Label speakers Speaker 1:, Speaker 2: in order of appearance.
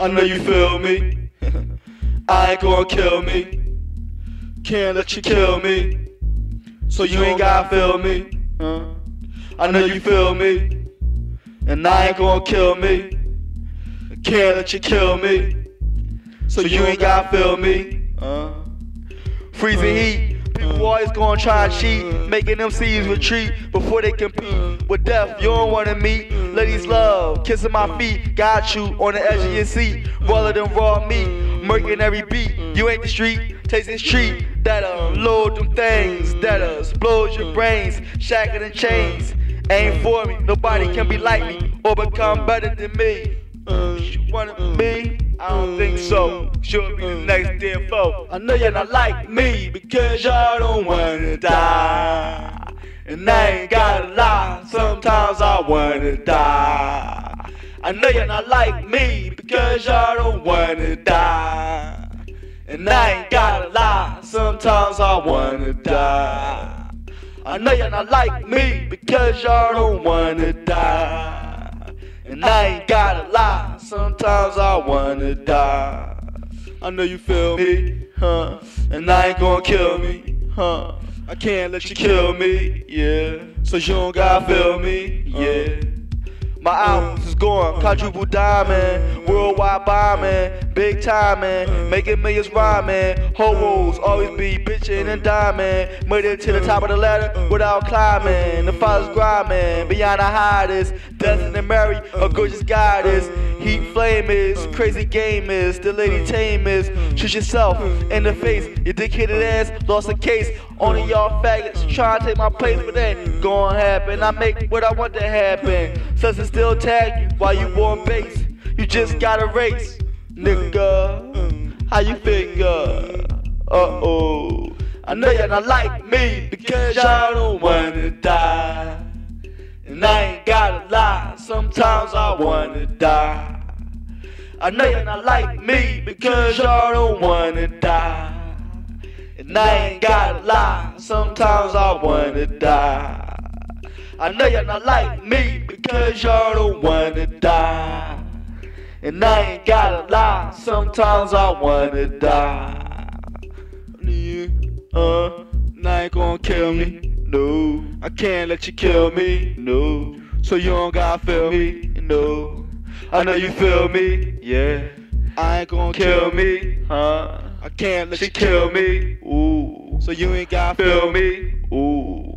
Speaker 1: I know you feel me. I ain't gonna kill me. Can't let you kill me. So you ain't gotta feel me. I know you feel me. And I ain't gonna kill me. Can't let you kill me. So you ain't gotta feel me. Freezing heat. People always gonna try and cheat, making them MCs retreat before they compete with death. You don't wanna meet. Ladies love, kissing my feet, got you on the edge of your seat, rather than raw meat, murking every beat. You ain't the street, taste this treat that'll load them things, that'll explode your brains, shackled in chains. Ain't for me, nobody can be like me or become better than me. You want me? I don't think so. Should be the next dear foe. I know you're not like me because y'all don't wanna die. And I ain't gotta lie, sometimes I wanna die. I know you're not like me because y'all don't wanna die. And I ain't gotta lie, sometimes I wanna die. I know you're not like me because y'all don't wanna die. And I ain't gotta lie, sometimes I wanna die. I know you feel me, huh? And I ain't gonna kill me, huh? I can't let you kill me, yeah. So you don't gotta feel me, yeah. My mm. albums is going quadruple diamond, worldwide bombing, big time man, making millions rhyming. Hoes always be bitching and diamond, made it to the top of the ladder without climbing. The father's grinding, beyond the hottest, destined to marry a gorgeous goddess. Heat flame is, crazy game is, the lady tame is. Choose yourself in the face, your dickheaded ass lost a case. Only y'all faggots trying to take my place, but that ain't gonna happen. I make what I want to happen. Suns still tag you while you on base. You just got a race, nigga. How you figure? Uh oh. I know you're not like me because y'all don't wanna die. And I ain't gotta lie, sometimes I wanna die. I know you're not like me because y'all don't wanna die. And I ain't gotta lie, sometimes I wanna die. I know you're not like me because y'all don't wanna die. And I ain't gotta lie, sometimes I wanna die. You, uh, now ain't gonna kill me, no. I can't let you kill me, no. So you don't gotta feel me, no. I know you feel me, yeah. I ain't gonna kill me, huh? I can't let you kill me, ooh. So you ain't gotta feel me, ooh.